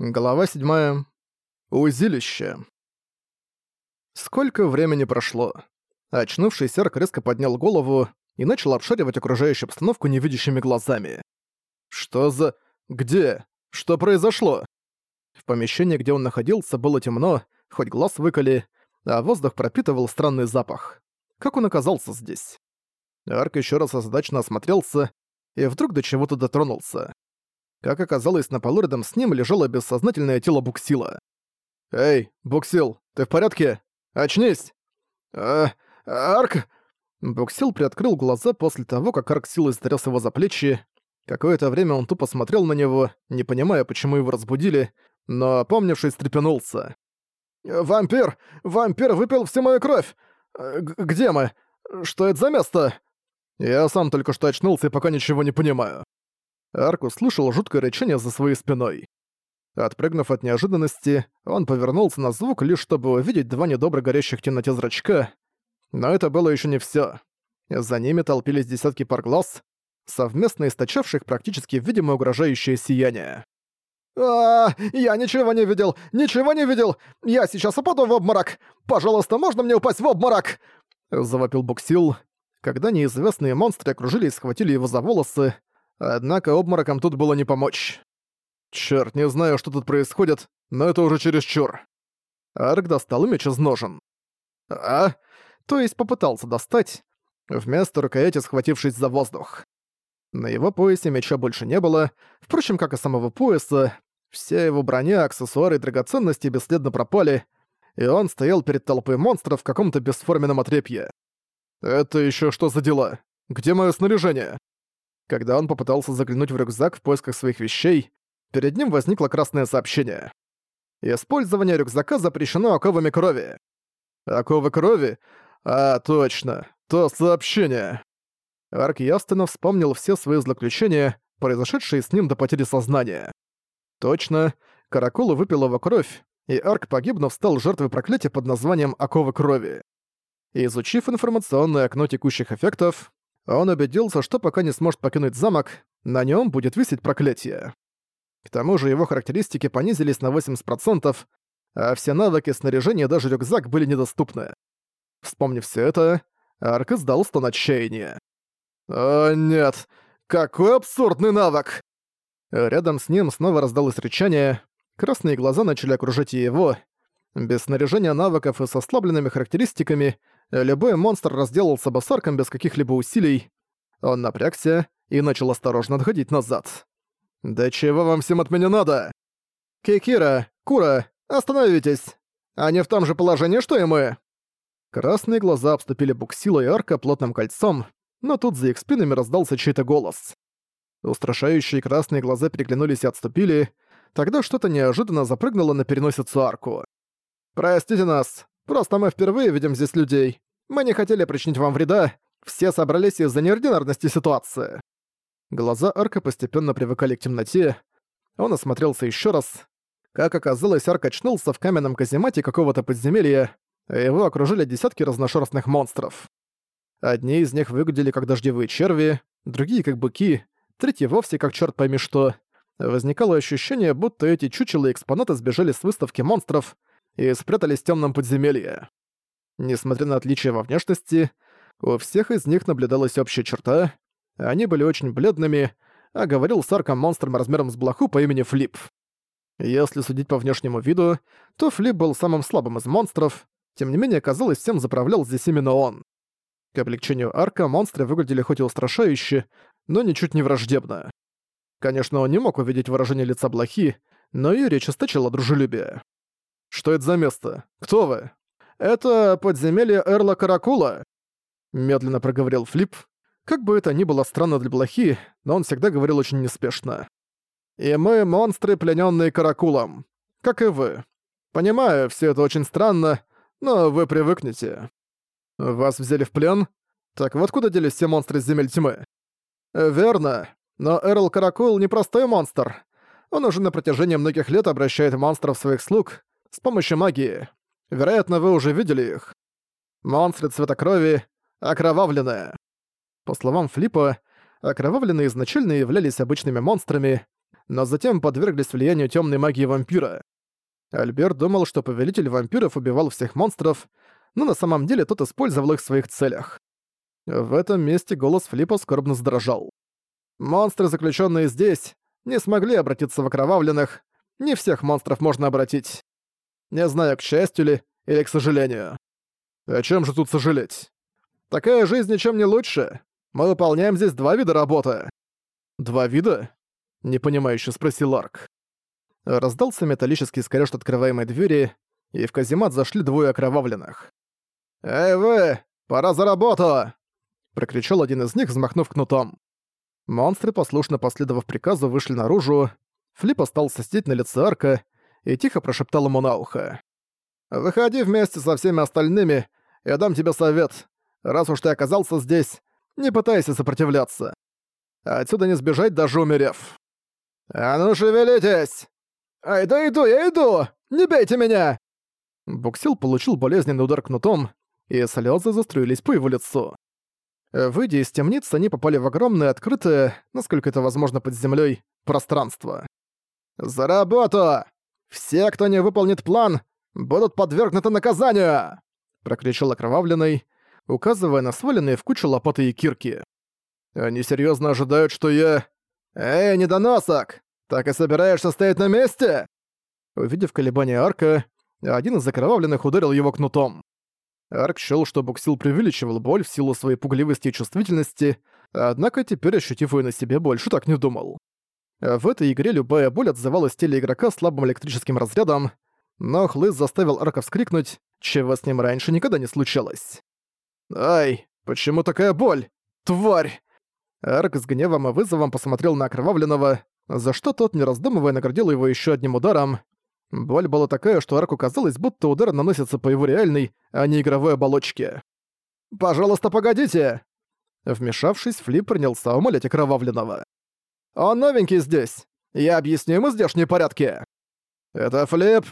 Глава 7. Узилище. Сколько времени прошло? Очнувший Серк резко поднял голову и начал обшаривать окружающую обстановку невидящими глазами. Что за... Где? Что произошло? В помещении, где он находился, было темно, хоть глаз выколи, а воздух пропитывал странный запах. Как он оказался здесь? Арк еще раз озадачно осмотрелся и вдруг до чего-то дотронулся. Как оказалось, на полу рядом с ним лежало бессознательное тело Буксила. «Эй, Буксил, ты в порядке? Очнись!» «А... Арк...» Буксил приоткрыл глаза после того, как Арк силой стряс его за плечи. Какое-то время он тупо смотрел на него, не понимая, почему его разбудили, но, опомнившись, стрепенулся. «Вампир! Вампир выпил всю мою кровь! Г где мы? Что это за место?» «Я сам только что очнулся и пока ничего не понимаю». Арк услышал жуткое рычание за своей спиной. Отпрыгнув от неожиданности, он повернулся на звук, лишь чтобы увидеть два недобро горящих в темноте зрачка. Но это было еще не все. За ними толпились десятки пар глаз, совместно источавших практически видимо угрожающее сияние. а, Я ничего не видел! Ничего не видел! Я сейчас упаду в обморок! Пожалуйста, можно мне упасть в обморок?» Завопил Буксил. Когда неизвестные монстры окружили и схватили его за волосы, Однако обморокам тут было не помочь. Чёрт, не знаю, что тут происходит, но это уже чересчур. Арк достал меч из ножен. А? То есть попытался достать, вместо рукояти схватившись за воздух. На его поясе меча больше не было, впрочем, как и самого пояса. Вся его броня, аксессуары и драгоценности бесследно пропали, и он стоял перед толпой монстров в каком-то бесформенном отрепье. «Это ещё что за дела? Где моё снаряжение?» Когда он попытался заглянуть в рюкзак в поисках своих вещей, перед ним возникло красное сообщение. Использование рюкзака запрещено оковами крови. Оковы крови? А, точно. То сообщение. Арк явственно вспомнил все свои злоключения, произошедшие с ним до потери сознания. Точно, Каракула выпила его кровь, и Арк, погибнув, стал жертвой проклятия под названием «Оковы крови». Изучив информационное окно текущих эффектов, он убедился, что пока не сможет покинуть замок, на нем будет висеть проклятие. К тому же его характеристики понизились на 80%, а все навыки, снаряжение и даже рюкзак были недоступны. Вспомнив все это, Арк издал стон отчаяния. «О нет! Какой абсурдный навык!» Рядом с ним снова раздалось рычание, красные глаза начали окружать его. Без снаряжения навыков и со ослабленными характеристиками любой монстр разделался бы с арком без каких-либо усилий. Он напрягся и начал осторожно отходить назад. «Да чего вам всем от меня надо?» «Кикира, Кура, остановитесь! Они в том же положении, что и мы!» Красные глаза обступили Буксила и Арка плотным кольцом, но тут за их спинами раздался чей-то голос. Устрашающие красные глаза переглянулись и отступили, тогда что-то неожиданно запрыгнуло на переносицу Арку. «Простите нас, Просто мы впервые видим здесь людей. Мы не хотели причинить вам вреда. Все собрались из-за неординарности ситуации». Глаза Арка постепенно привыкали к темноте. Он осмотрелся еще раз. Как оказалось, Арк очнулся в каменном каземате какого-то подземелья, и его окружили десятки разношерстных монстров. Одни из них выглядели как дождевые черви, другие как быки, третьи вовсе как черт пойми что. Возникало ощущение, будто эти чучелы экспонаты сбежали с выставки монстров, и спрятались в тёмном подземелье. Несмотря на отличия во внешности, у всех из них наблюдалась общая черта. Они были очень бледными, а говорил с арком монстром размером с блоху по имени Флип. Если судить по внешнему виду, то Флип был самым слабым из монстров, тем не менее, казалось, всем заправлял здесь именно он. К облегчению арка монстры выглядели хоть и устрашающе, но ничуть не враждебно. Конечно, он не мог увидеть выражение лица блохи, но и речь источила дружелюбие. Что это за место? Кто вы? Это подземелье Эрла Каракула, медленно проговорил Флип. Как бы это ни было странно для блохи, но он всегда говорил очень неспешно. И мы монстры, плененные Каракулом. Как и вы. Понимаю, все это очень странно, но вы привыкнете. Вас взяли в плен? Так вот куда делись все монстры из земель тьмы? Верно. Но Эрл Каракул не простой монстр. Он уже на протяжении многих лет обращает монстров своих слуг, с помощью магии. Вероятно, вы уже видели их. Монстры цвета крови окровавленные. По словам Флипа, окровавленные изначально являлись обычными монстрами, но затем подверглись влиянию темной магии вампира. Альберт думал, что повелитель вампиров убивал всех монстров, но на самом деле тот использовал их в своих целях. В этом месте голос Флипа скорбно задрожал. «Монстры, заключенные здесь, не смогли обратиться в окровавленных. Не всех монстров можно обратить. Не знаю, к счастью ли, или к сожалению. О чем же тут сожалеть? Такая жизнь ничем не лучше. Мы выполняем здесь два вида работы. Два вида? Непонимающе спросил Арк. Раздался металлический скрежет открываемой двери, и в каземат зашли двое окровавленных. «Эй вы! Пора за работу!» Прокричал один из них, взмахнув кнутом. Монстры, послушно последовав приказу, вышли наружу. Флип остался сидеть на лице Арка и тихо прошептал ему на ухо. «Выходи вместе со всеми остальными, я дам тебе совет. Раз уж ты оказался здесь, не пытайся сопротивляться. Отсюда не сбежать, даже умерев». «А ну шевелитесь!» «Ай, да иду, я иду! Не бейте меня!» Буксил получил болезненный удар кнутом, и слезы заструились по его лицу. Выйдя из темницы, они попали в огромное, открытое, насколько это возможно под землей, пространство. «За работу! Все, кто не выполнит план, будут подвергнуты наказанию!» прокричал окровавленный, указывая на сваленные в кучу лопаты и кирки. «Они серьезно ожидают, что я...» «Эй, недоносок! «Так и собираешься стоять на месте?» Увидев колебания арка, один из закровавленных ударил его кнутом. Арк счёл, что Буксил преувеличивал боль в силу своей пугливости и чувствительности, однако теперь, ощутив её на себе, больше так не думал. В этой игре любая боль отзывалась в теле игрока слабым электрическим разрядом, но Хлыс заставил Арка вскрикнуть, чего с ним раньше никогда не случалось. «Ай, почему такая боль? Тварь!» Арк с гневом и вызовом посмотрел на окровавленного, за что тот, не раздумывая, наградил его еще одним ударом. Боль была такая, что Арку казалось, будто удар наносится по его реальной, а не игровой оболочке. «Пожалуйста, погодите!» Вмешавшись, Флип принялся умолять окровавленного. «Он новенький здесь! Я объясню ему здешние порядки!» «Это Флип!»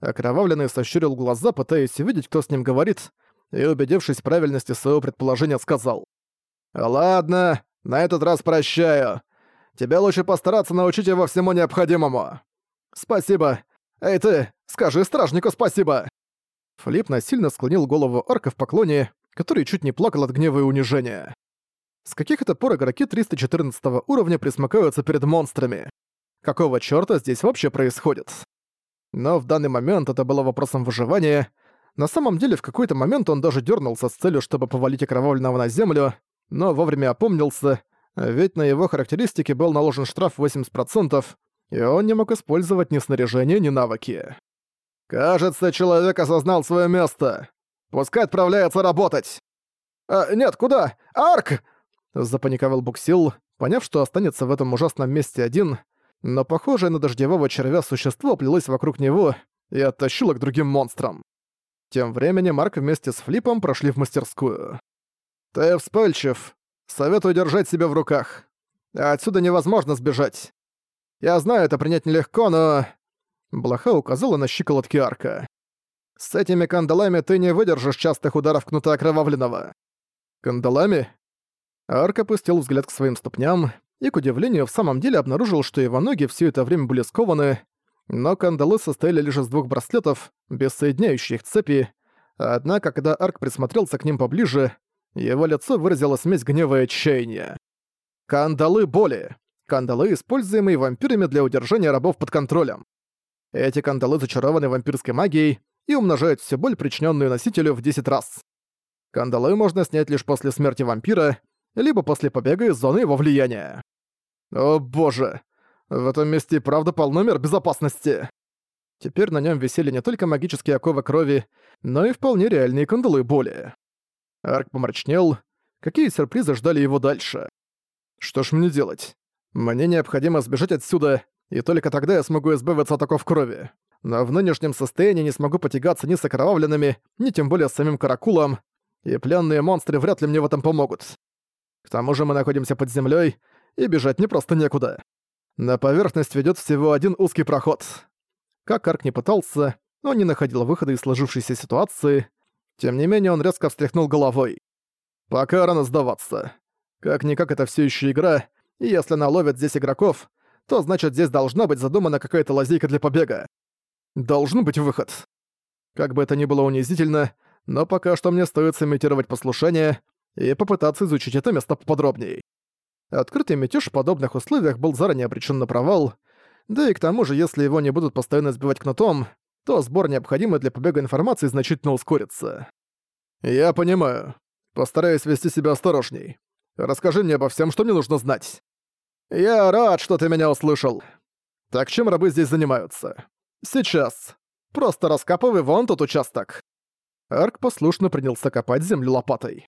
Окровавленный сощурил глаза, пытаясь увидеть, кто с ним говорит, и, убедившись в правильности своего предположения, сказал. «Ладно, на этот раз прощаю. Тебе лучше постараться научить его всему необходимому. Спасибо. Эй ты, скажи стражнику спасибо. Флип насильно склонил голову орка в поклоне, который чуть не плакал от гнева и унижения. С каких это пор игроки 314 уровня присмыкаются перед монстрами? Какого чёрта здесь вообще происходит? Но в данный момент это было вопросом выживания. На самом деле, в какой-то момент он даже дернулся с целью, чтобы повалить окровавленного на землю, но вовремя опомнился ведь на его характеристики был наложен штраф 80%, и он не мог использовать ни снаряжение, ни навыки. «Кажется, человек осознал свое место. Пускай отправляется работать!» а, «Нет, куда? Арк!» Запаниковал Буксил, поняв, что останется в этом ужасном месте один, но похожее на дождевого червя существо плелось вокруг него и оттащило к другим монстрам. Тем временем Марк вместе с Флипом прошли в мастерскую. «Ты вспыльчив. Советую держать себя в руках. Отсюда невозможно сбежать. Я знаю, это принять нелегко, но...» Блоха указала на щиколотки арка. «С этими кандалами ты не выдержишь частых ударов кнута окровавленного». «Кандалами?» Арк опустил взгляд к своим ступням и, к удивлению, в самом деле обнаружил, что его ноги все это время были скованы, но кандалы состояли лишь из двух браслетов, без соединяющих цепи, однако, когда Арк присмотрелся к ним поближе, его лицо выразило смесь гнева и отчаяния. Кандалы боли. Кандалы, используемые вампирами для удержания рабов под контролем. Эти кандалы зачарованы вампирской магией и умножают всю боль, причиненную носителю, в 10 раз. Кандалы можно снять лишь после смерти вампира, либо после побега из зоны его влияния. О боже, в этом месте правда полно мер безопасности. Теперь на нем висели не только магические оковы крови, но и вполне реальные кандалы боли. Арк помрачнел. Какие сюрпризы ждали его дальше? Что ж мне делать? Мне необходимо сбежать отсюда, и только тогда я смогу избавиться от оков крови. Но в нынешнем состоянии не смогу потягаться ни с окровавленными, ни тем более с самим каракулом, и пленные монстры вряд ли мне в этом помогут. К тому же мы находимся под землей, и бежать не просто некуда. На поверхность ведет всего один узкий проход. Как Арк не пытался, он не находил выхода из сложившейся ситуации, тем не менее, он резко встряхнул головой. «Пока рано сдаваться. Как-никак это все еще игра, и если наловят здесь игроков, то значит здесь должна быть задумана какая-то лазейка для побега. Должен быть выход. Как бы это ни было унизительно, но пока что мне стоит сымитировать послушание и попытаться изучить это место поподробнее. Открытый мятеж в подобных условиях был заранее обречен на провал, да и к тому же, если его не будут постоянно сбивать кнутом, то сбор необходимой для побега информации значительно ускорится. «Я понимаю. Постараюсь вести себя осторожней. Расскажи мне обо всем, что мне нужно знать». «Я рад, что ты меня услышал. Так чем рабы здесь занимаются?» «Сейчас. Просто раскапывай вон тот участок». Арк послушно принялся копать землю лопатой.